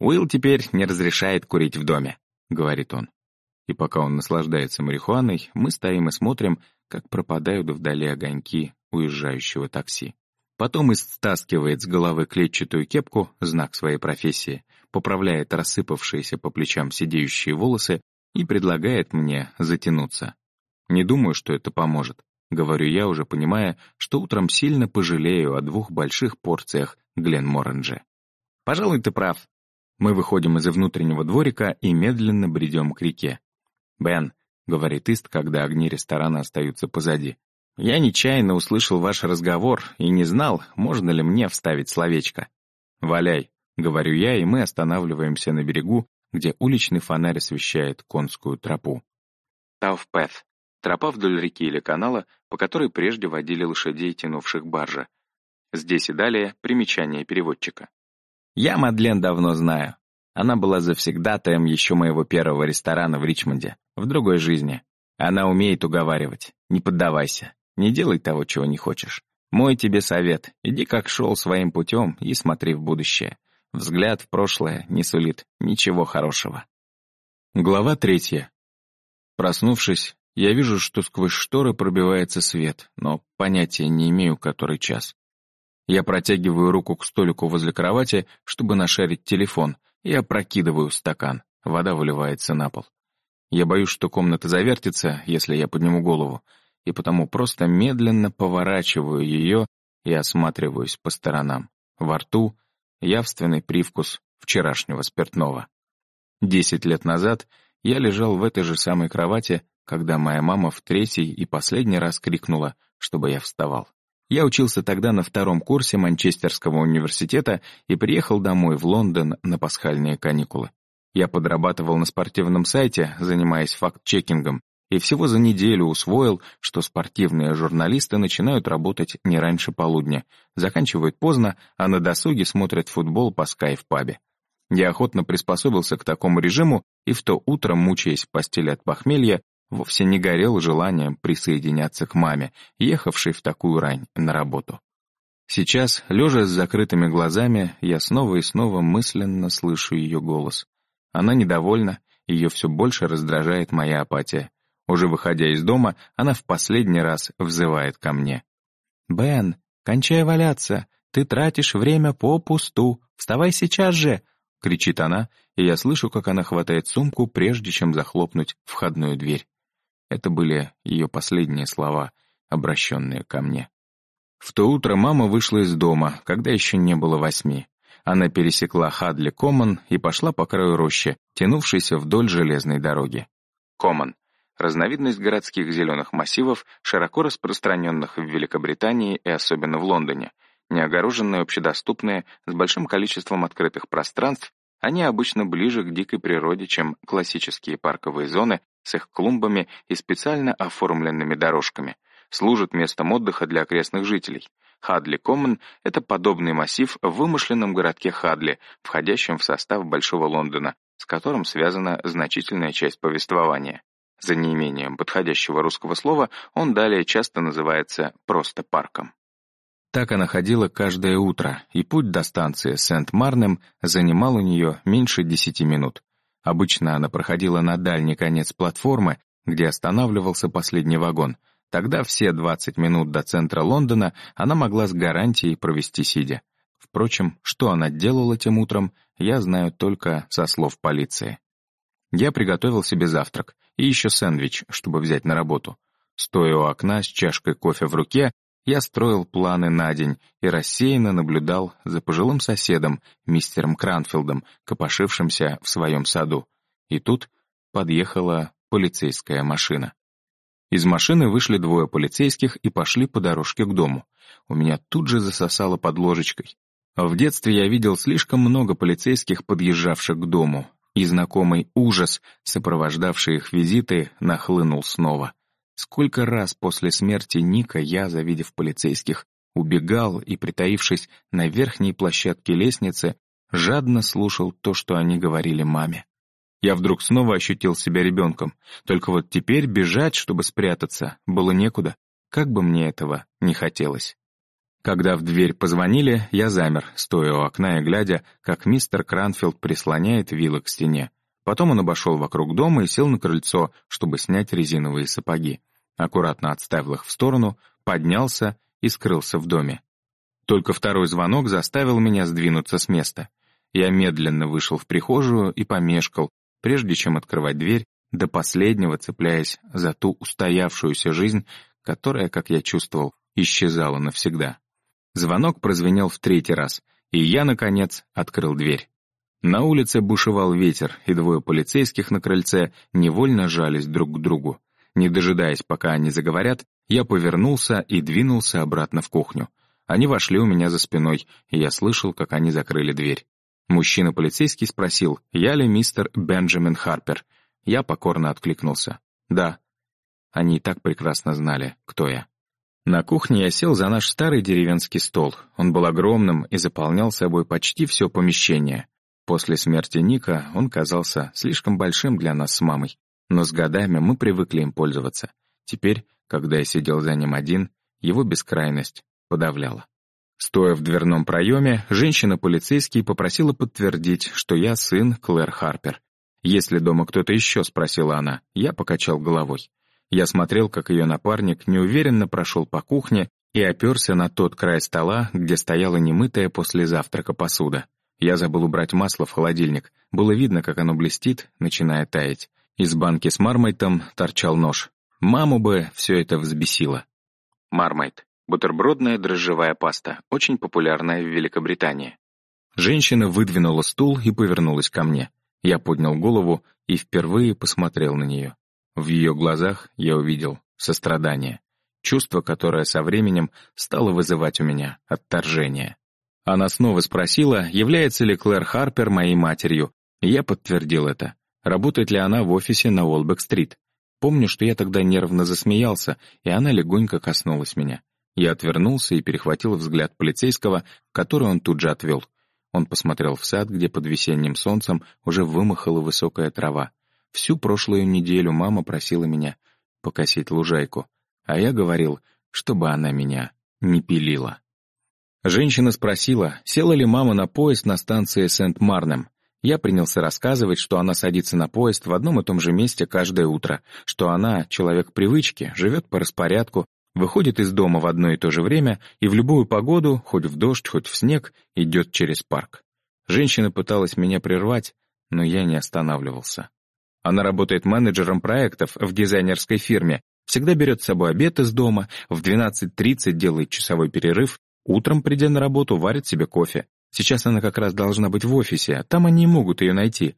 «Уилл теперь не разрешает курить в доме», — говорит он. И пока он наслаждается марихуаной, мы стоим и смотрим, как пропадают вдали огоньки уезжающего такси. Потом истаскивает с головы клетчатую кепку, знак своей профессии, поправляет рассыпавшиеся по плечам сидеющие волосы и предлагает мне затянуться. Не думаю, что это поможет. Говорю я, уже понимая, что утром сильно пожалею о двух больших порциях Гленморенджи. Пожалуй, ты прав. Мы выходим из внутреннего дворика и медленно бредем к реке. «Бен», — говорит Ист, когда огни ресторана остаются позади, «я нечаянно услышал ваш разговор и не знал, можно ли мне вставить словечко». «Валяй», — говорю я, и мы останавливаемся на берегу, где уличный фонарь освещает конскую тропу. Тауфпэт — тропа вдоль реки или канала, по которой прежде водили лошадей, тянувших баржа. Здесь и далее примечание переводчика. Я Мадлен давно знаю. Она была завсегдатаем еще моего первого ресторана в Ричмонде, в другой жизни. Она умеет уговаривать. Не поддавайся. Не делай того, чего не хочешь. Мой тебе совет. Иди как шел своим путем и смотри в будущее. Взгляд в прошлое не сулит ничего хорошего. Глава третья. Проснувшись, я вижу, что сквозь шторы пробивается свет, но понятия не имею, который час. Я протягиваю руку к столику возле кровати, чтобы нашарить телефон, и опрокидываю стакан. Вода выливается на пол. Я боюсь, что комната завертится, если я подниму голову, и потому просто медленно поворачиваю ее и осматриваюсь по сторонам. Во рту явственный привкус вчерашнего спиртного. Десять лет назад я лежал в этой же самой кровати, когда моя мама в третий и последний раз крикнула, чтобы я вставал. Я учился тогда на втором курсе Манчестерского университета и приехал домой в Лондон на пасхальные каникулы. Я подрабатывал на спортивном сайте, занимаясь факт-чекингом, и всего за неделю усвоил, что спортивные журналисты начинают работать не раньше полудня, заканчивают поздно, а на досуге смотрят футбол по скайф-пабе. Я охотно приспособился к такому режиму и в то утро, мучаясь в постели от похмелья, вовсе не горел желанием присоединяться к маме, ехавшей в такую рань на работу. Сейчас, лежа с закрытыми глазами, я снова и снова мысленно слышу ее голос. Она недовольна, ее все больше раздражает моя апатия. Уже выходя из дома, она в последний раз взывает ко мне. «Бен, кончай валяться, ты тратишь время попусту, вставай сейчас же!» — кричит она, и я слышу, как она хватает сумку, прежде чем захлопнуть входную дверь. Это были ее последние слова, обращенные ко мне. В то утро мама вышла из дома, когда еще не было восьми. Она пересекла Хадли Коммон и пошла по краю рощи, тянувшейся вдоль железной дороги. Коммон — разновидность городских зеленых массивов, широко распространенных в Великобритании и особенно в Лондоне, неогороженные, общедоступные, с большим количеством открытых пространств, они обычно ближе к дикой природе, чем классические парковые зоны с их клумбами и специально оформленными дорожками, служат местом отдыха для окрестных жителей. Хадли Коммон — это подобный массив в вымышленном городке Хадли, входящем в состав Большого Лондона, с которым связана значительная часть повествования. За неимением подходящего русского слова он далее часто называется просто парком. Так она ходила каждое утро, и путь до станции Сент-Марнем занимал у нее меньше десяти минут. Обычно она проходила на дальний конец платформы, где останавливался последний вагон. Тогда все 20 минут до центра Лондона она могла с гарантией провести сидя. Впрочем, что она делала тем утром, я знаю только со слов полиции. Я приготовил себе завтрак и еще сэндвич, чтобы взять на работу. Стоя у окна с чашкой кофе в руке, я строил планы на день и рассеянно наблюдал за пожилым соседом, мистером Кранфилдом, копошившимся в своем саду. И тут подъехала полицейская машина. Из машины вышли двое полицейских и пошли по дорожке к дому. У меня тут же засосало под ложечкой. В детстве я видел слишком много полицейских, подъезжавших к дому, и знакомый ужас, сопровождавший их визиты, нахлынул снова. Сколько раз после смерти Ника я, завидев полицейских, убегал и, притаившись на верхней площадке лестницы, жадно слушал то, что они говорили маме. Я вдруг снова ощутил себя ребенком, только вот теперь бежать, чтобы спрятаться, было некуда, как бы мне этого не хотелось. Когда в дверь позвонили, я замер, стоя у окна и глядя, как мистер Кранфилд прислоняет вилы к стене. Потом он обошел вокруг дома и сел на крыльцо, чтобы снять резиновые сапоги. Аккуратно отставил их в сторону, поднялся и скрылся в доме. Только второй звонок заставил меня сдвинуться с места. Я медленно вышел в прихожую и помешкал, прежде чем открывать дверь, до последнего цепляясь за ту устоявшуюся жизнь, которая, как я чувствовал, исчезала навсегда. Звонок прозвенел в третий раз, и я, наконец, открыл дверь. На улице бушевал ветер, и двое полицейских на крыльце невольно жались друг к другу. Не дожидаясь, пока они заговорят, я повернулся и двинулся обратно в кухню. Они вошли у меня за спиной, и я слышал, как они закрыли дверь. Мужчина-полицейский спросил, я ли мистер Бенджамин Харпер. Я покорно откликнулся. «Да». Они и так прекрасно знали, кто я. На кухне я сел за наш старый деревенский стол. Он был огромным и заполнял собой почти все помещение. После смерти Ника он казался слишком большим для нас с мамой, но с годами мы привыкли им пользоваться. Теперь, когда я сидел за ним один, его бескрайность подавляла. Стоя в дверном проеме, женщина-полицейский попросила подтвердить, что я сын Клэр Харпер. «Если дома кто-то еще?» — спросила она. Я покачал головой. Я смотрел, как ее напарник неуверенно прошел по кухне и оперся на тот край стола, где стояла немытая после завтрака посуда. Я забыл убрать масло в холодильник. Было видно, как оно блестит, начиная таять. Из банки с мармайтом торчал нож. Маму бы все это взбесило. Мармайт. Бутербродная дрожжевая паста, очень популярная в Великобритании. Женщина выдвинула стул и повернулась ко мне. Я поднял голову и впервые посмотрел на нее. В ее глазах я увидел сострадание, чувство, которое со временем стало вызывать у меня отторжение. Она снова спросила, является ли Клэр Харпер моей матерью, я подтвердил это. Работает ли она в офисе на Уолбек-стрит? Помню, что я тогда нервно засмеялся, и она легонько коснулась меня. Я отвернулся и перехватил взгляд полицейского, который он тут же отвел. Он посмотрел в сад, где под весенним солнцем уже вымахала высокая трава. Всю прошлую неделю мама просила меня покосить лужайку, а я говорил, чтобы она меня не пилила. Женщина спросила, села ли мама на поезд на станции Сент-Марнем. Я принялся рассказывать, что она садится на поезд в одном и том же месте каждое утро, что она, человек привычки, живет по распорядку, выходит из дома в одно и то же время и в любую погоду, хоть в дождь, хоть в снег, идет через парк. Женщина пыталась меня прервать, но я не останавливался. Она работает менеджером проектов в дизайнерской фирме, всегда берет с собой обед из дома, в 12.30 делает часовой перерыв, утром, придя на работу, варит себе кофе. Сейчас она как раз должна быть в офисе, а там они могут ее найти.